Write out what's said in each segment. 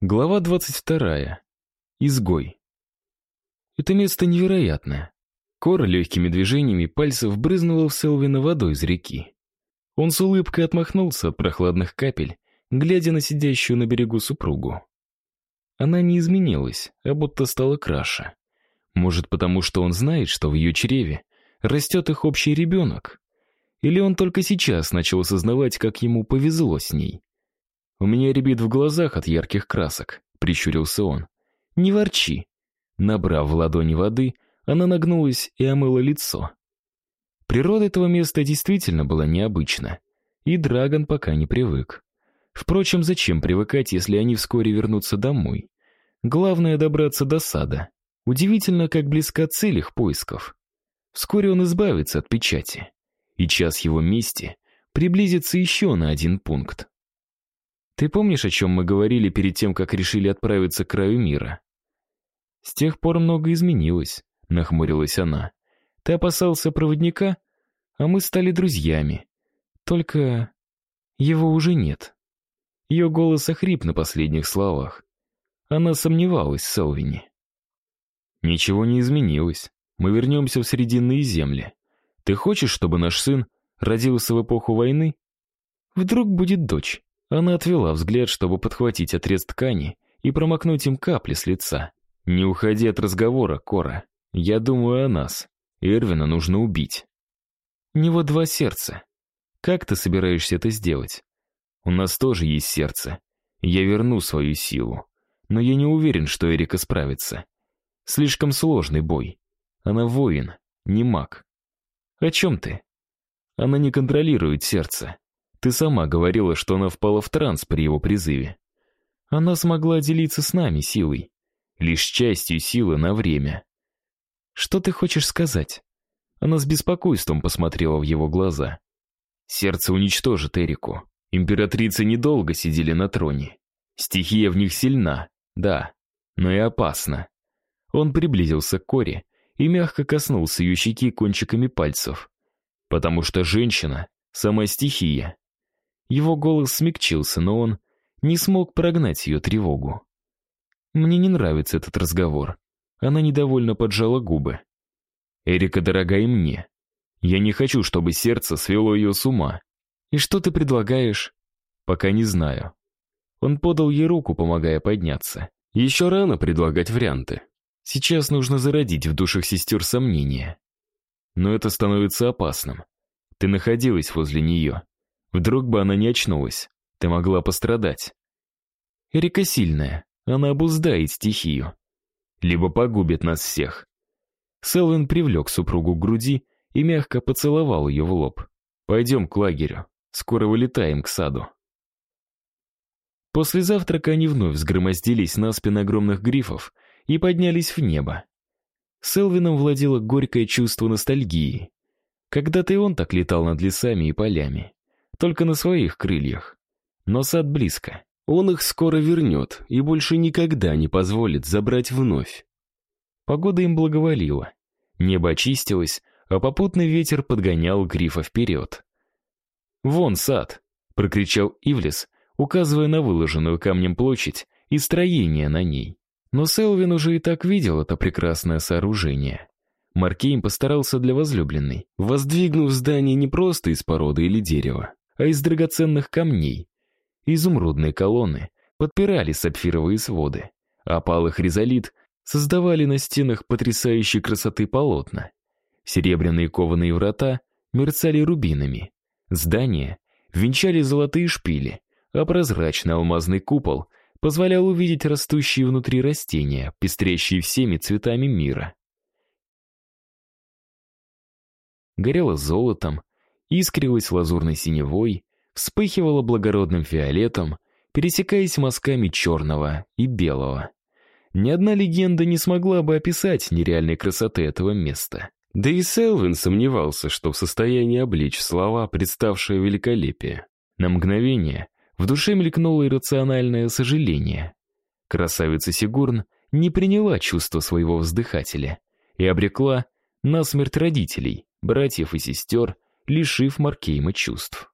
Глава 22. Изгой. Это место невероятное. Кора легкими движениями пальцев брызнула в Селвина водой из реки. Он с улыбкой отмахнулся от прохладных капель, глядя на сидящую на берегу супругу. Она не изменилась, а будто стала краше. Может, потому что он знает, что в ее чреве растет их общий ребенок? Или он только сейчас начал осознавать, как ему повезло с ней? «У меня рябит в глазах от ярких красок», — прищурился он. «Не ворчи». Набрав в ладони воды, она нагнулась и омыла лицо. Природа этого места действительно была необычна, и Драгон пока не привык. Впрочем, зачем привыкать, если они вскоре вернутся домой? Главное — добраться до сада. Удивительно, как близка цель их поисков. Вскоре он избавится от печати, и час его мести приблизится еще на один пункт. Ты помнишь, о чем мы говорили перед тем, как решили отправиться к краю мира? С тех пор много изменилось, нахмурилась она. Ты опасался проводника, а мы стали друзьями. Только его уже нет. Ее голос охрип на последних словах. Она сомневалась в Селвине. Ничего не изменилось. Мы вернемся в Срединные земли. Ты хочешь, чтобы наш сын родился в эпоху войны? Вдруг будет дочь. Она отвела взгляд, чтобы подхватить отрез ткани и промокнуть им капли с лица. «Не уходи от разговора, Кора. Я думаю о нас. Эрвина нужно убить». «У него два сердца. Как ты собираешься это сделать? У нас тоже есть сердце. Я верну свою силу. Но я не уверен, что Эрика справится. Слишком сложный бой. Она воин, не маг. О чем ты? Она не контролирует сердце. Ты сама говорила, что она впала в транс при его призыве. Она смогла делиться с нами силой. Лишь частью силы на время. Что ты хочешь сказать? Она с беспокойством посмотрела в его глаза. Сердце уничтожит Эрику. Императрицы недолго сидели на троне. Стихия в них сильна, да, но и опасна. Он приблизился к Коре и мягко коснулся ее щеки кончиками пальцев. Потому что женщина — сама стихия. Его голос смягчился, но он не смог прогнать ее тревогу. «Мне не нравится этот разговор». Она недовольно поджала губы. «Эрика дорога и мне. Я не хочу, чтобы сердце свело ее с ума. И что ты предлагаешь?» «Пока не знаю». Он подал ей руку, помогая подняться. Еще рано предлагать варианты. Сейчас нужно зародить в душах сестер сомнения. Но это становится опасным. Ты находилась возле нее. Вдруг бы она не очнулась. Ты могла пострадать. Эрика сильная. Она обуздает стихию. Либо погубит нас всех. Селвин привлек супругу к груди и мягко поцеловал ее в лоб. «Пойдем к лагерю. Скоро вылетаем к саду». После завтрака они вновь сгромоздились на спины огромных грифов и поднялись в небо. Селвином владело горькое чувство ностальгии. Когда-то и он так летал над лесами и полями только на своих крыльях. Но сад близко. Он их скоро вернет и больше никогда не позволит забрать вновь. Погода им благоволила. Небо очистилось, а попутный ветер подгонял грифа вперед. «Вон сад!» — прокричал Ивлес, указывая на выложенную камнем площадь и строение на ней. Но Селвин уже и так видел это прекрасное сооружение. Маркейм постарался для возлюбленной, воздвигнув здание не просто из породы или дерева, а из драгоценных камней. Изумрудные колонны подпирали сапфировые своды, а палый хризолит создавали на стенах потрясающей красоты полотна. Серебряные кованые врата мерцали рубинами. Здания венчали золотые шпили, а прозрачный алмазный купол позволял увидеть растущие внутри растения, пестрящие всеми цветами мира. Горело золотом, искрилась лазурной синевой, вспыхивала благородным фиолетом, пересекаясь мазками черного и белого. Ни одна легенда не смогла бы описать нереальной красоты этого места. Да и Селвин сомневался, что в состоянии обличь слова, представшее великолепие. На мгновение в душе мелькнуло иррациональное сожаление. Красавица Сигурн не приняла чувства своего вздыхателя и обрекла на смерть родителей, братьев и сестер, лишив Маркейма чувств.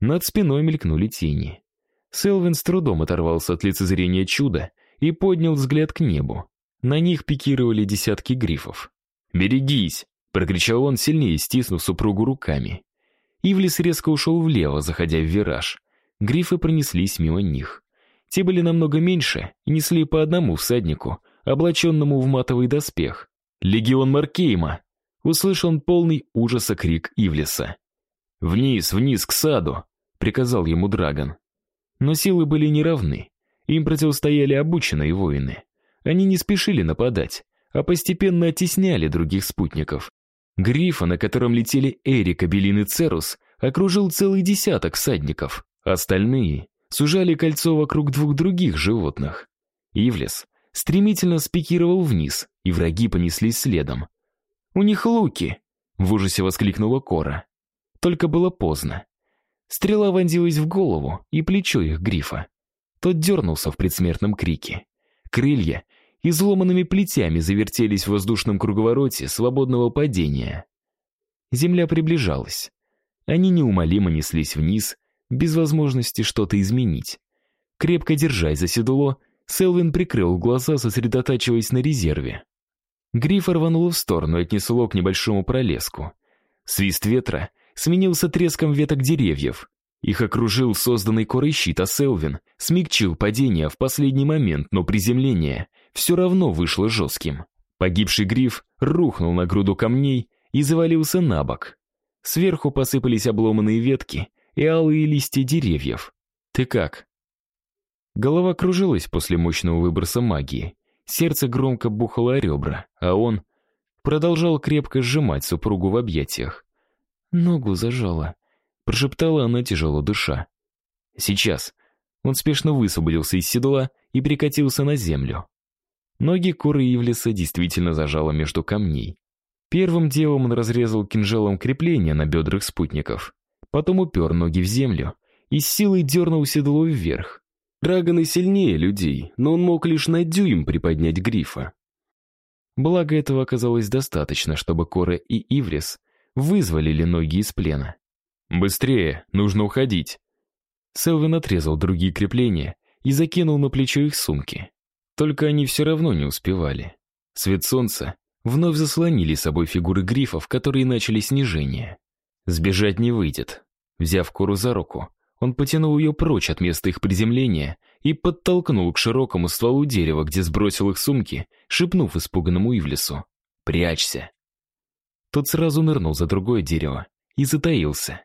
Над спиной мелькнули тени. Селвин с трудом оторвался от лицезрения чуда и поднял взгляд к небу. На них пикировали десятки грифов. «Берегись!» — прокричал он, сильнее стиснув супругу руками. Ивлис резко ушел влево, заходя в вираж. Грифы пронеслись мимо них. Те были намного меньше и несли по одному всаднику, облаченному в матовый доспех. «Легион Маркейма!» — услышал он полный ужаса крик Ивлиса. «Вниз, вниз, к саду!» — приказал ему Драгон. Но силы были неравны. Им противостояли обученные воины. Они не спешили нападать, а постепенно оттесняли других спутников. Грифа, на котором летели Эрик, Белин и Церус, окружил целый десяток всадников. Остальные сужали кольцо вокруг двух других животных. Ивлес стремительно спикировал вниз, и враги понеслись следом. «У них луки!» — в ужасе воскликнула Кора. Только было поздно. Стрела вонзилась в голову и плечо их грифа. Тот дернулся в предсмертном крике. Крылья изломанными плетями завертелись в воздушном круговороте свободного падения. Земля приближалась. Они неумолимо неслись вниз, без возможности что-то изменить. Крепко держась за седло, Селвин прикрыл глаза, сосредотачиваясь на резерве. Гриф рвануло в сторону и отнесло к небольшому пролеску. Свист ветра сменился треском веток деревьев. Их окружил созданный корой щит, а Селвин смягчил падение в последний момент, но приземление все равно вышло жестким. Погибший гриф рухнул на груду камней и завалился на бок. Сверху посыпались обломанные ветки, и алые листья деревьев. Ты как? Голова кружилась после мощного выброса магии. Сердце громко бухало о ребра, а он продолжал крепко сжимать супругу в объятиях. Ногу зажала, прошептала она тяжело дыша. Сейчас он спешно высвободился из седла и прикатился на землю. Ноги куры Ивлиса действительно зажало между камней. Первым делом он разрезал кинжалом крепление на бедрах спутников. Потом упер ноги в землю и с силой дернул седло вверх. Драгон и сильнее людей, но он мог лишь на дюйм приподнять грифа. Благо этого оказалось достаточно, чтобы Кора и Иврис вызволили ноги из плена. «Быстрее, нужно уходить!» Селвин отрезал другие крепления и закинул на плечо их сумки. Только они все равно не успевали. Свет солнца вновь заслонили собой фигуры грифов, которые начали снижение. Сбежать не выйдет. Взяв Кору за руку, он потянул ее прочь от места их приземления и подтолкнул к широкому стволу дерева, где сбросил их сумки, шепнув испуганному Ивлесу. «Прячься!» Тот сразу нырнул за другое дерево и затаился.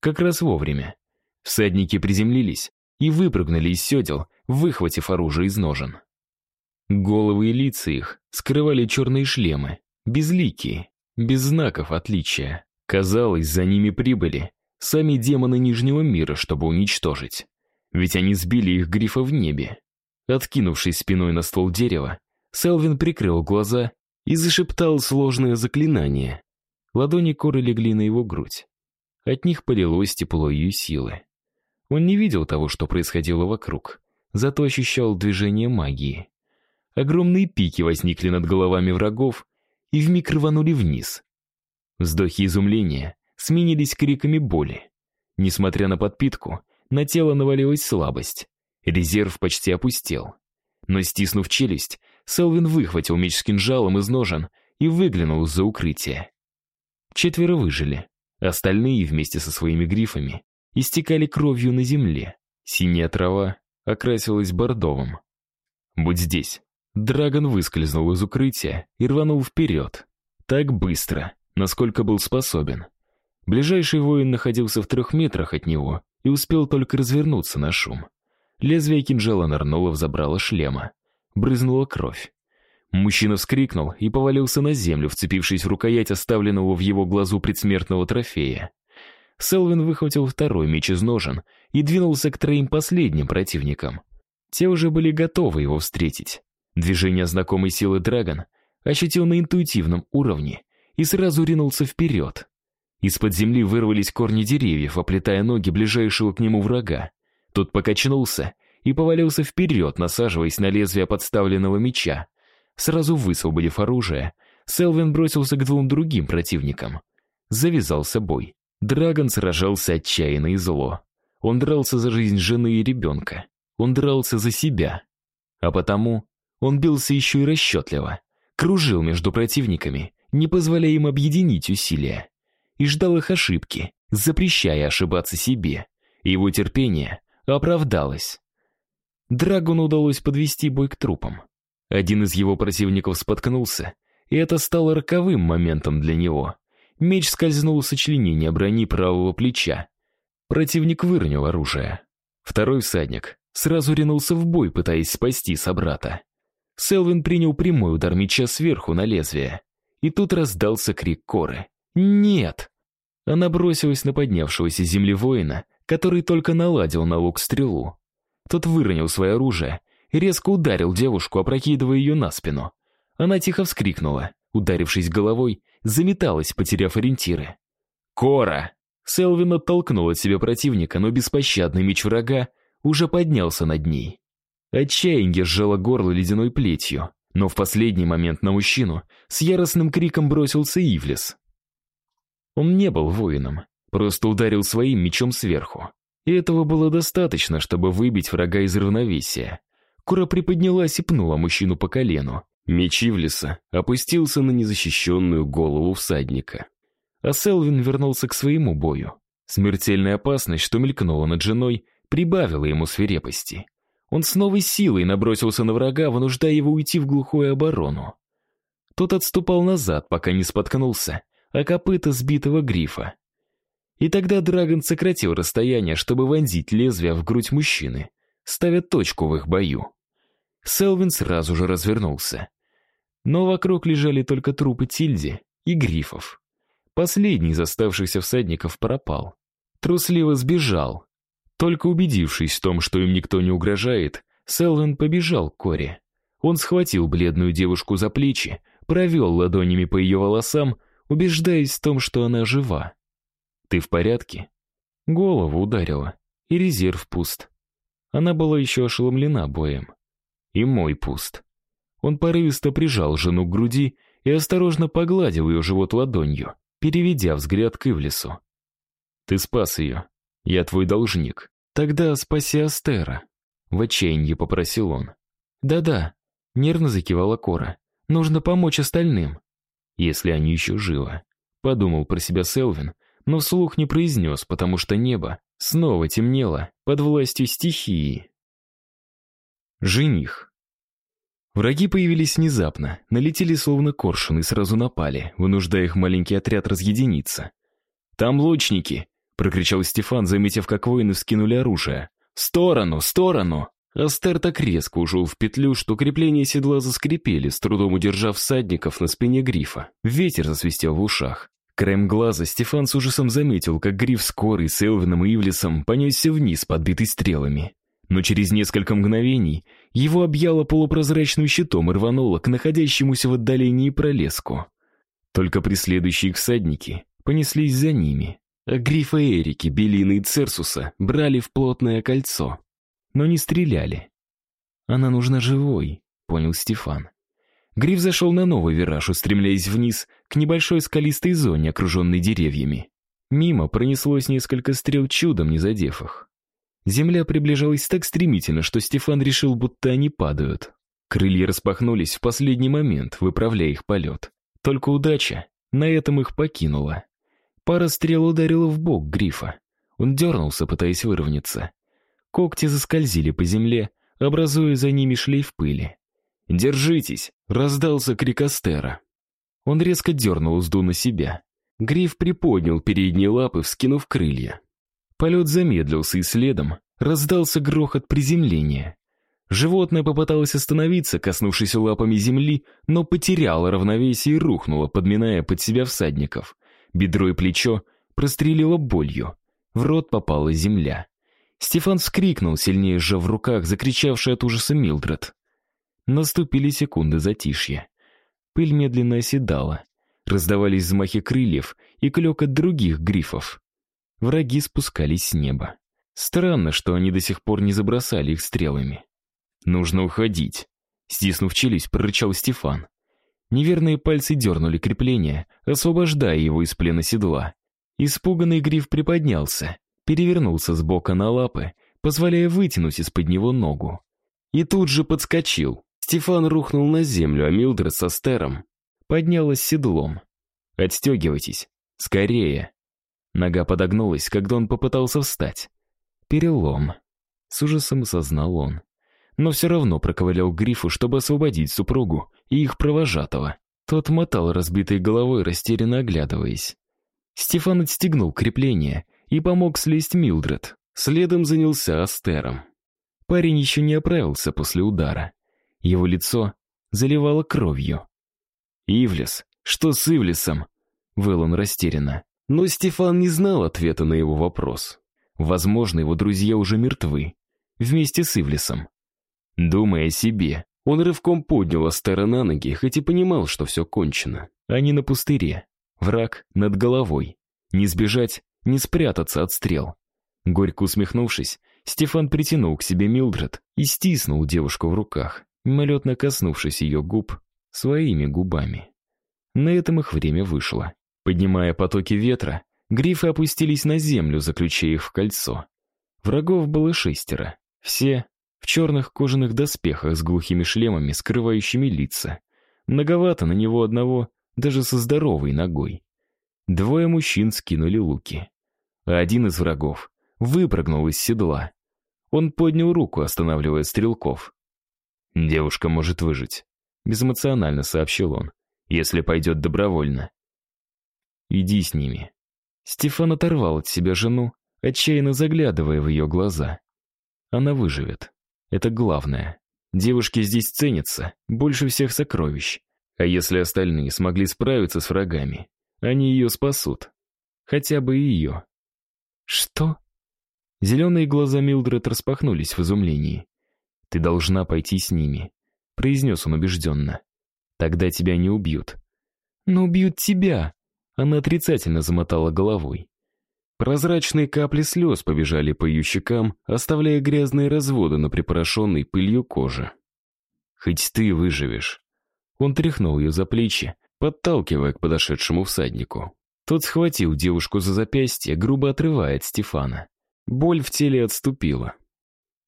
Как раз вовремя. Всадники приземлились и выпрыгнули из седел, выхватив оружие из ножен. Головы и лица их скрывали черные шлемы, безликие, без знаков отличия. Казалось, за ними прибыли сами демоны Нижнего мира, чтобы уничтожить. Ведь они сбили их грифа в небе. Откинувшись спиной на ствол дерева, Селвин прикрыл глаза и зашептал сложное заклинание. Ладони коры легли на его грудь. От них полилось тепло ее силы. Он не видел того, что происходило вокруг, зато ощущал движение магии. Огромные пики возникли над головами врагов и вмиг рванули вниз, Вздохи изумления сменились криками боли. Несмотря на подпитку, на тело навалилась слабость. Резерв почти опустел. Но стиснув челюсть, Селвин выхватил меч с кинжалом из ножен и выглянул из-за укрытия. Четверо выжили. Остальные вместе со своими грифами истекали кровью на земле. Синяя трава окрасилась бордовым. «Будь здесь». Драгон выскользнул из укрытия и рванул вперед. Так быстро, насколько был способен. Ближайший воин находился в трех метрах от него и успел только развернуться на шум. Лезвие кинжала нырнуло забрало шлема. Брызнула кровь. Мужчина вскрикнул и повалился на землю, вцепившись в рукоять оставленного в его глазу предсмертного трофея. Селвин выхватил второй меч из ножен и двинулся к троим последним противникам. Те уже были готовы его встретить. Движение знакомой силы Драгон ощутил на интуитивном уровне и сразу ринулся вперед. Из-под земли вырвались корни деревьев, оплетая ноги ближайшего к нему врага. Тот покачнулся и повалился вперед, насаживаясь на лезвие подставленного меча. Сразу высвободив оружие, Селвин бросился к двум другим противникам. Завязался бой. Драгон сражался отчаянно и зло. Он дрался за жизнь жены и ребенка. Он дрался за себя. А потому он бился еще и расчетливо. Кружил между противниками, не позволяя им объединить усилия. И ждал их ошибки, запрещая ошибаться себе. Его терпение оправдалось. Драгону удалось подвести бой к трупам. Один из его противников споткнулся, и это стало роковым моментом для него. Меч скользнул в сочленение брони правого плеча. Противник выронил оружие. Второй всадник сразу ринулся в бой, пытаясь спасти собрата. Селвин принял прямой удар меча сверху на лезвие. И тут раздался крик Коры. «Нет!» Она бросилась на поднявшегося земли воина, который только наладил на лук стрелу. Тот выронил свое оружие и резко ударил девушку, опрокидывая ее на спину. Она тихо вскрикнула, ударившись головой, заметалась, потеряв ориентиры. «Кора!» Селвин оттолкнул от себя противника, но беспощадный меч врага уже поднялся над ней. Отчаяние сжало горло ледяной плетью, но в последний момент на мужчину с яростным криком бросился Ивлес. Он не был воином, просто ударил своим мечом сверху. И этого было достаточно, чтобы выбить врага из равновесия. Кура приподнялась и пнула мужчину по колену. Меч Ивлеса опустился на незащищенную голову всадника. А Селвин вернулся к своему бою. Смертельная опасность, что мелькнула над женой, прибавила ему свирепости. Он с новой силой набросился на врага, вынуждая его уйти в глухую оборону. Тот отступал назад, пока не споткнулся, а копыта сбитого грифа. И тогда Драгон сократил расстояние, чтобы вонзить лезвие в грудь мужчины, ставя точку в их бою. Селвин сразу же развернулся. Но вокруг лежали только трупы Тильди и грифов. Последний из оставшихся всадников пропал. Трусливо сбежал. Только убедившись в том, что им никто не угрожает, Селвин побежал к Коре. Он схватил бледную девушку за плечи, провел ладонями по ее волосам, убеждаясь в том, что она жива. «Ты в порядке?» Голову ударила, и резерв пуст. Она была еще ошеломлена боем. И мой пуст. Он порывисто прижал жену к груди и осторожно погладил ее живот ладонью, переведя взгляд к Ивлесу. «Ты спас ее. Я твой должник. Тогда спаси Астера», — в отчаянии попросил он. «Да-да», — нервно закивала Кора. «Нужно помочь остальным, если они еще живы», — подумал про себя Селвин, но вслух не произнес, потому что небо снова темнело под властью стихии. Жених. Враги появились внезапно, налетели словно коршун и сразу напали, вынуждая их маленький отряд разъединиться. «Там лучники!» — прокричал Стефан, заметив, как воины вскинули оружие. «В сторону! В сторону!» Астер так резко ушел в петлю, что крепления седла заскрипели, с трудом удержав всадников на спине грифа. Ветер засвистел в ушах. Краем глаза Стефан с ужасом заметил, как гриф с Корой, с Элвином и Ивлисом понесся вниз, подбитый стрелами но через несколько мгновений его объяло полупрозрачным щитом и рвануло к находящемуся в отдалении пролеску. Только преследующие всадники понеслись за ними, а Грифа Эрики, Белины и Церсуса брали в плотное кольцо, но не стреляли. «Она нужна живой», — понял Стефан. Гриф зашел на новый вираж, устремляясь вниз к небольшой скалистой зоне, окруженной деревьями. Мимо пронеслось несколько стрел, чудом не задев их. Земля приближалась так стремительно, что Стефан решил, будто они падают. Крылья распахнулись в последний момент, выправляя их полет. Только удача на этом их покинула. Пара стрел ударила в бок грифа. Он дернулся, пытаясь выровняться. Когти заскользили по земле, образуя за ними шлейф пыли. «Держитесь!» — раздался крик Астера. Он резко дернул узду на себя. Гриф приподнял передние лапы, вскинув крылья. Полет замедлился, и следом раздался грохот приземления. Животное попыталось остановиться, коснувшись лапами земли, но потеряло равновесие и рухнуло, подминая под себя всадников. Бедро и плечо прострелило болью. В рот попала земля. Стефан вскрикнул, сильнее сжав в руках, закричавший от ужаса Милдред. Наступили секунды затишья. Пыль медленно оседала. Раздавались взмахи крыльев и клёкот других грифов. Враги спускались с неба. Странно, что они до сих пор не забросали их стрелами. «Нужно уходить», — стиснув челюсть, прорычал Стефан. Неверные пальцы дернули крепление, освобождая его из плена седла. Испуганный гриф приподнялся, перевернулся с бока на лапы, позволяя вытянуть из-под него ногу. И тут же подскочил. Стефан рухнул на землю, а Милдред со Стером поднялась седлом. «Отстегивайтесь! Скорее!» Нога подогнулась, когда он попытался встать. «Перелом!» С ужасом осознал он. Но все равно проковылял грифу, чтобы освободить супругу и их провожатого. Тот мотал разбитой головой, растерянно оглядываясь. Стефан отстегнул крепление и помог слезть Милдред. Следом занялся Астером. Парень еще не оправился после удара. Его лицо заливало кровью. «Ивлес? Что с Ивлесом?» Выл он растерянно. Но Стефан не знал ответа на его вопрос. Возможно, его друзья уже мертвы. Вместе с Ивлесом. Думая о себе, он рывком поднял Астера на ноги, хоть и понимал, что все кончено. Они на пустыре. Враг над головой. Не сбежать, не спрятаться от стрел. Горько усмехнувшись, Стефан притянул к себе Милдред и стиснул девушку в руках, мимолетно коснувшись ее губ своими губами. На этом их время вышло. Поднимая потоки ветра, грифы опустились на землю, заключая их в кольцо. Врагов было шестеро. Все в черных кожаных доспехах с глухими шлемами, скрывающими лица. Многовато на него одного, даже со здоровой ногой. Двое мужчин скинули луки. Один из врагов выпрыгнул из седла. Он поднял руку, останавливая стрелков. «Девушка может выжить», — безэмоционально сообщил он, «если пойдет добровольно». «Иди с ними». Стефан оторвал от себя жену, отчаянно заглядывая в ее глаза. Она выживет. Это главное. Девушки здесь ценятся, больше всех сокровищ. А если остальные смогли справиться с врагами, они ее спасут. Хотя бы ее. Что? Зеленые глаза Милдред распахнулись в изумлении. «Ты должна пойти с ними», — произнес он убежденно. «Тогда тебя не убьют». «Но убьют тебя!» Она отрицательно замотала головой. Прозрачные капли слез побежали по ее щекам, оставляя грязные разводы на припорошенной пылью коже. «Хоть ты выживешь». Он тряхнул ее за плечи, подталкивая к подошедшему всаднику. Тот схватил девушку за запястье, грубо отрывая от Стефана. Боль в теле отступила.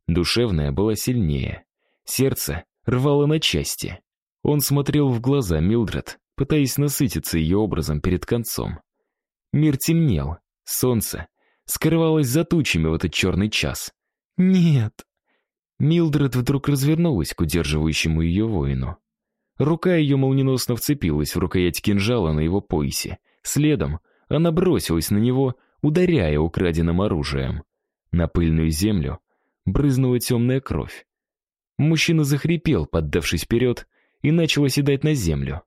Душевная была сильнее. Сердце рвало на части. Он смотрел в глаза Милдред, пытаясь насытиться ее образом перед концом. Мир темнел, солнце скрывалось за тучами в этот черный час. «Нет!» Милдред вдруг развернулась к удерживающему ее воину. Рука ее молниеносно вцепилась в рукоять кинжала на его поясе. Следом она бросилась на него, ударяя украденным оружием. На пыльную землю брызнула темная кровь. Мужчина захрипел, поддавшись вперед, и начал оседать на землю.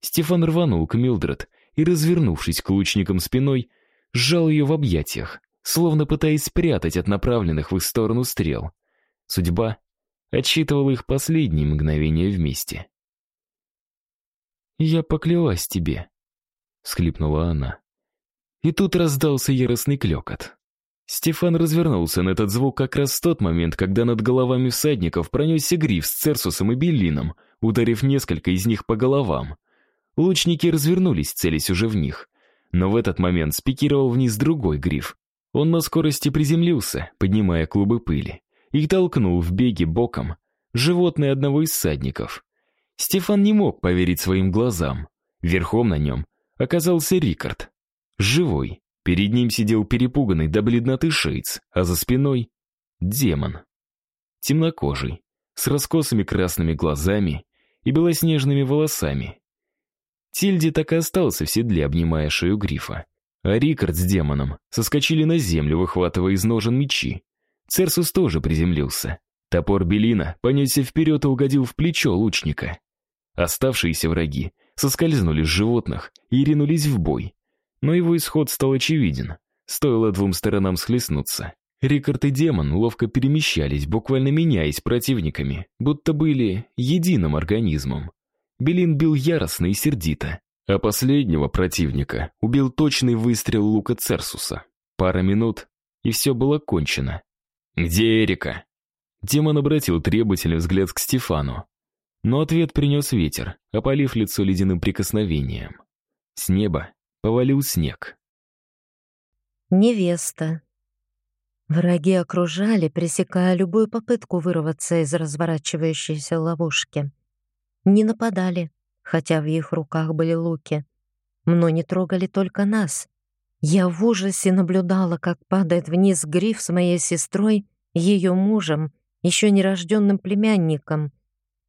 Стефан рванул к Милдред и, развернувшись к лучникам спиной, сжал ее в объятиях, словно пытаясь спрятать от направленных в их сторону стрел. Судьба отсчитывала их последние мгновения вместе. «Я поклялась тебе», — схлипнула она. И тут раздался яростный клекот. Стефан развернулся на этот звук как раз в тот момент, когда над головами всадников пронесся гриф с Церсусом и Беллином, ударив несколько из них по головам. Лучники развернулись, целясь уже в них. Но в этот момент спикировал вниз другой гриф. Он на скорости приземлился, поднимая клубы пыли, и толкнул в беге боком животное одного из всадников. Стефан не мог поверить своим глазам. Верхом на нем оказался Рикард. Живой. Перед ним сидел перепуганный до бледноты шейц, а за спиной — демон. Темнокожий, с раскосыми красными глазами и белоснежными волосами. Тильди так и остался в седле, обнимая шею грифа. А Рикард с демоном соскочили на землю, выхватывая из ножен мечи. Церсус тоже приземлился. Топор Белина понесся вперед и угодил в плечо лучника. Оставшиеся враги соскользнули с животных и ринулись в бой. Но его исход стал очевиден. Стоило двум сторонам схлестнуться. Рикард и демон ловко перемещались, буквально меняясь противниками, будто были единым организмом. Белин бил яростно и сердито, а последнего противника убил точный выстрел лука Церсуса. Пара минут, и все было кончено. «Где Эрика?» Демон обратил требовательный взгляд к Стефану. Но ответ принес ветер, опалив лицо ледяным прикосновением. С неба повалил снег. Невеста. Враги окружали, пресекая любую попытку вырваться из разворачивающейся ловушки. Не нападали, хотя в их руках были луки, но не трогали только нас. Я в ужасе наблюдала, как падает вниз гриф с моей сестрой, ее мужем, еще нерожденным племянником,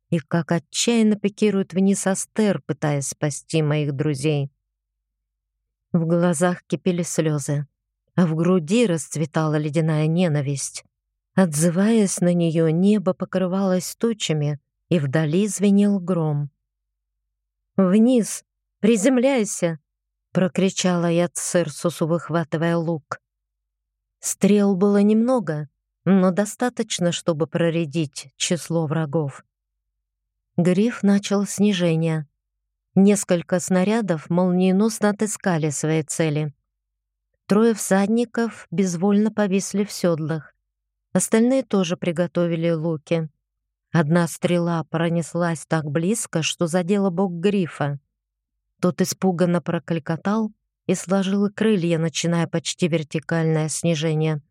и как отчаянно пикирует вниз Астер, пытаясь спасти моих друзей. В глазах кипели слезы а в груди расцветала ледяная ненависть. Отзываясь на нее, небо покрывалось тучами, и вдали звенел гром. «Вниз! Приземляйся!» — прокричала я Церсусу, выхватывая лук. Стрел было немного, но достаточно, чтобы проредить число врагов. Гриф начал снижение. Несколько снарядов молниеносно отыскали свои цели. Трое всадников безвольно повисли в седлах. Остальные тоже приготовили луки. Одна стрела пронеслась так близко, что задела бок грифа. Тот испуганно прокликотал и сложил крылья, начиная почти вертикальное снижение.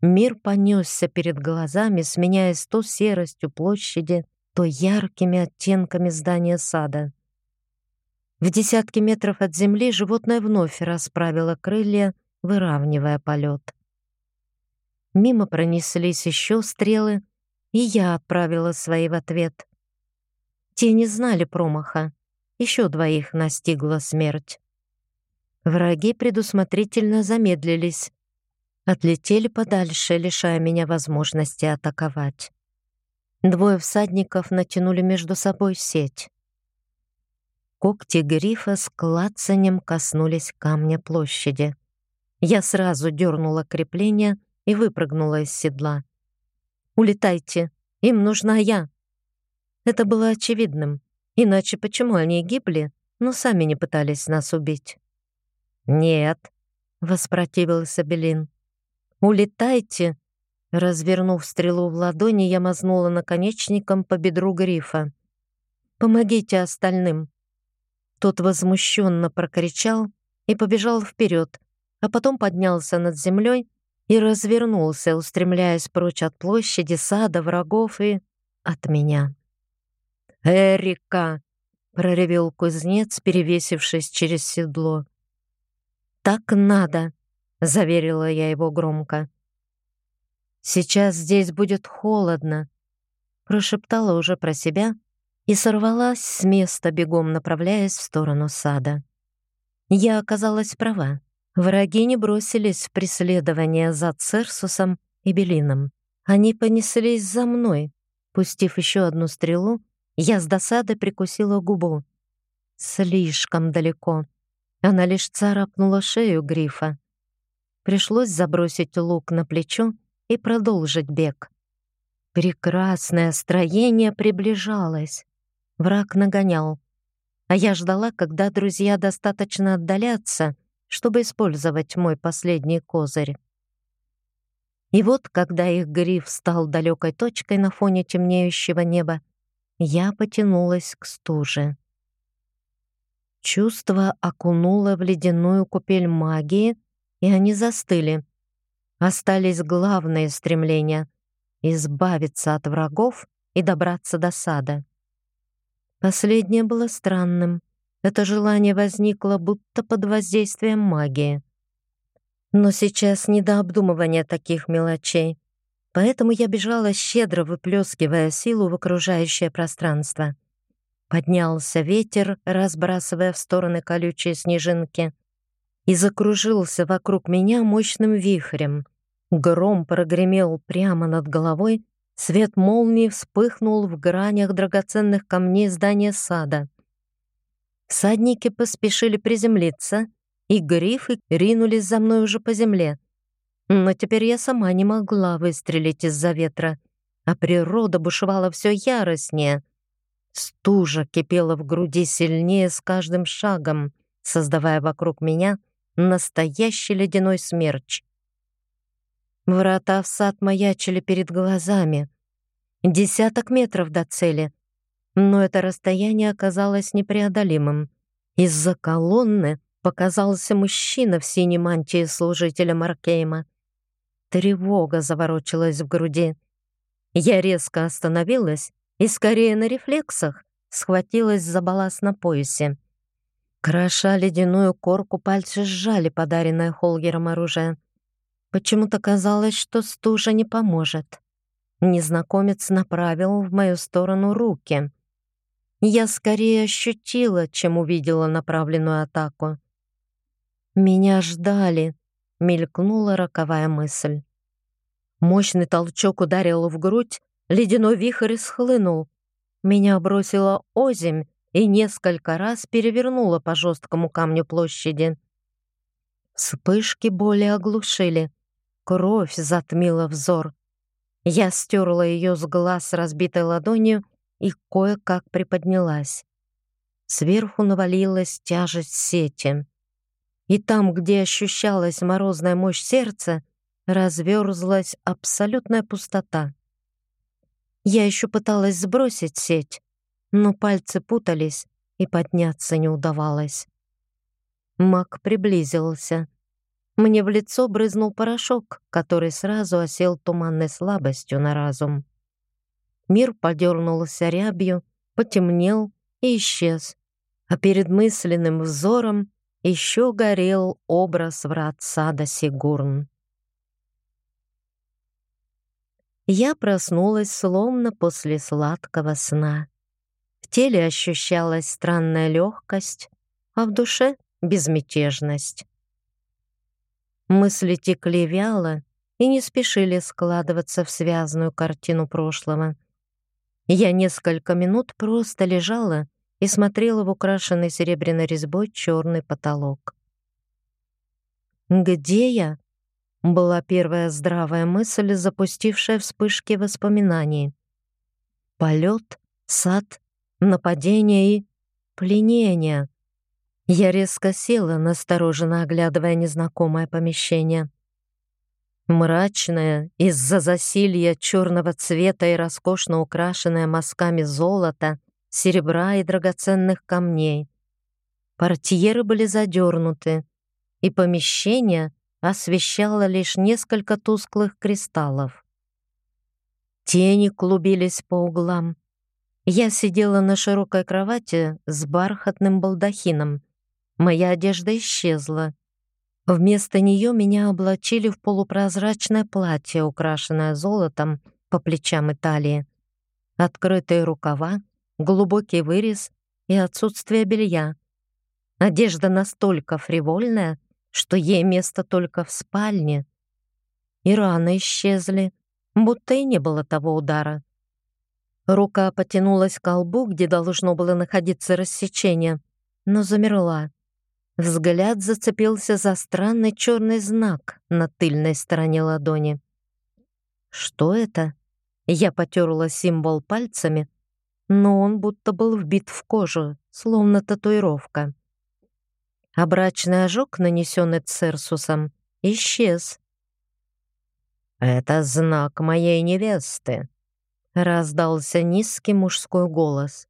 Мир понесся перед глазами, сменяясь то серостью площади, то яркими оттенками здания сада. В десятки метров от земли животное вновь расправило крылья, выравнивая полет. Мимо пронеслись еще стрелы, и я отправила свои в ответ. Те не знали промаха. Еще двоих настигла смерть. Враги предусмотрительно замедлились, отлетели подальше, лишая меня возможности атаковать. Двое всадников натянули между собой сеть. Когти грифа с клацанем коснулись камня площади. Я сразу дернула крепление и выпрыгнула из седла. «Улетайте! Им нужна я!» Это было очевидным. Иначе почему они гибли, но сами не пытались нас убить? «Нет», — воспротивился Белин. «Улетайте!» Развернув стрелу в ладони, я мазнула наконечником по бедру грифа. «Помогите остальным!» Тот возмущенно прокричал и побежал вперед, а потом поднялся над землей и развернулся, устремляясь прочь от площади, сада, врагов и от меня. «Эрика!» — проревел кузнец, перевесившись через седло. «Так надо!» — заверила я его громко. «Сейчас здесь будет холодно», — прошептала уже про себя и сорвалась с места, бегом направляясь в сторону сада. Я оказалась права. Враги не бросились в преследование за Церсусом и Белином. Они понеслись за мной. Пустив еще одну стрелу, я с досадой прикусила губу. Слишком далеко. Она лишь царапнула шею грифа. Пришлось забросить лук на плечо и продолжить бег. Прекрасное строение приближалось. Враг нагонял. А я ждала, когда друзья достаточно отдалятся, чтобы использовать мой последний козырь. И вот, когда их гриф стал далекой точкой на фоне темнеющего неба, я потянулась к стуже. Чувство окунуло в ледяную купель магии, и они застыли. Остались главные стремления — избавиться от врагов и добраться до сада. Последнее было странным. Это желание возникло будто под воздействием магии. Но сейчас не до обдумывания таких мелочей. Поэтому я бежала щедро, выплескивая силу в окружающее пространство. Поднялся ветер, разбрасывая в стороны колючие снежинки, и закружился вокруг меня мощным вихрем. Гром прогремел прямо над головой, Свет молнии вспыхнул в гранях драгоценных камней здания сада. Всадники поспешили приземлиться, и грифы ринулись за мной уже по земле. Но теперь я сама не могла выстрелить из-за ветра, а природа бушевала все яростнее. Стужа кипела в груди сильнее с каждым шагом, создавая вокруг меня настоящий ледяной смерч. Врата в сад маячили перед глазами. Десяток метров до цели. Но это расстояние оказалось непреодолимым. Из-за колонны показался мужчина в синей мантии служителя Маркейма. Тревога заворочилась в груди. Я резко остановилась и скорее на рефлексах схватилась за балласт на поясе. Кроша ледяную корку, пальцы сжали подаренное Холгером оружие. Почему-то казалось, что стужа не поможет. Незнакомец направил в мою сторону руки. Я скорее ощутила, чем увидела направленную атаку. «Меня ждали», — мелькнула роковая мысль. Мощный толчок ударил в грудь, ледяной вихрь схлынул. Меня бросило озимь и несколько раз перевернуло по жесткому камню площади. Вспышки боли оглушили. Кровь затмила взор. Я стерла ее с глаз разбитой ладонью и кое-как приподнялась. Сверху навалилась тяжесть сети. И там, где ощущалась морозная мощь сердца, разверзлась абсолютная пустота. Я еще пыталась сбросить сеть, но пальцы путались, и подняться не удавалось. Мак приблизился. Мне в лицо брызнул порошок, который сразу осел туманной слабостью на разум. Мир подернулся рябью, потемнел и исчез, а перед мысленным взором еще горел образ врат сада Сигурн. Я проснулась словно после сладкого сна. В теле ощущалась странная легкость, а в душе — безмятежность. Мысли текли вяло и не спешили складываться в связанную картину прошлого. Я несколько минут просто лежала и смотрела в украшенный серебряной резьбой черный потолок. «Где я?» — была первая здравая мысль, запустившая вспышки воспоминаний. Полет, сад, нападение и пленение. Я резко села, настороженно оглядывая незнакомое помещение. Мрачное, из-за засилья черного цвета и роскошно украшенное мазками золота, серебра и драгоценных камней. Портьеры были задернуты, и помещение освещало лишь несколько тусклых кристаллов. Тени клубились по углам. Я сидела на широкой кровати с бархатным балдахином, Моя одежда исчезла. Вместо нее меня облачили в полупрозрачное платье, украшенное золотом по плечам и талии. Открытые рукава, глубокий вырез и отсутствие белья. Одежда настолько фривольная, что ей место только в спальне. И раны исчезли, будто и не было того удара. Рука потянулась к колбу, где должно было находиться рассечение, но замерла. Взгляд зацепился за странный черный знак на тыльной стороне ладони. Что это? Я потерла символ пальцами, но он будто был вбит в кожу, словно татуировка. А ожог, нанесенный Церсусом, исчез. «Это знак моей невесты», — раздался низкий мужской голос.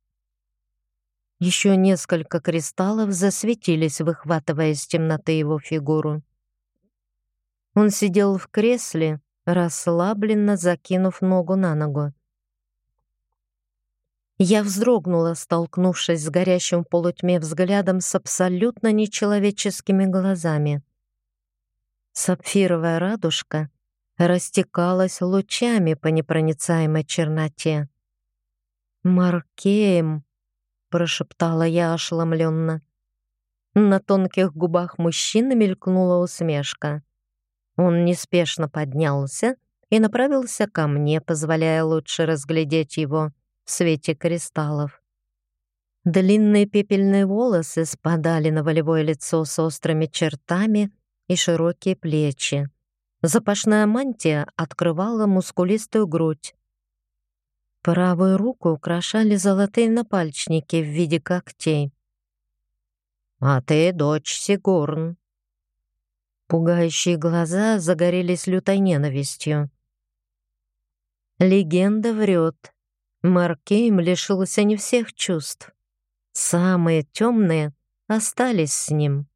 Еще несколько кристаллов засветились, выхватывая из темноты его фигуру. Он сидел в кресле, расслабленно закинув ногу на ногу. Я вздрогнула, столкнувшись с горящим в полутьме взглядом с абсолютно нечеловеческими глазами. Сапфировая радужка растекалась лучами по непроницаемой черноте. «Маркеем!» прошептала я ошеломленно. На тонких губах мужчины мелькнула усмешка. Он неспешно поднялся и направился ко мне, позволяя лучше разглядеть его в свете кристаллов. Длинные пепельные волосы спадали на волевое лицо с острыми чертами и широкие плечи. Запашная мантия открывала мускулистую грудь, Правую руку украшали золотые напальчники в виде когтей. «А ты дочь Сигурн». Пугающие глаза загорелись лютой ненавистью. Легенда врет. Маркейм лишился не всех чувств. Самые темные остались с ним.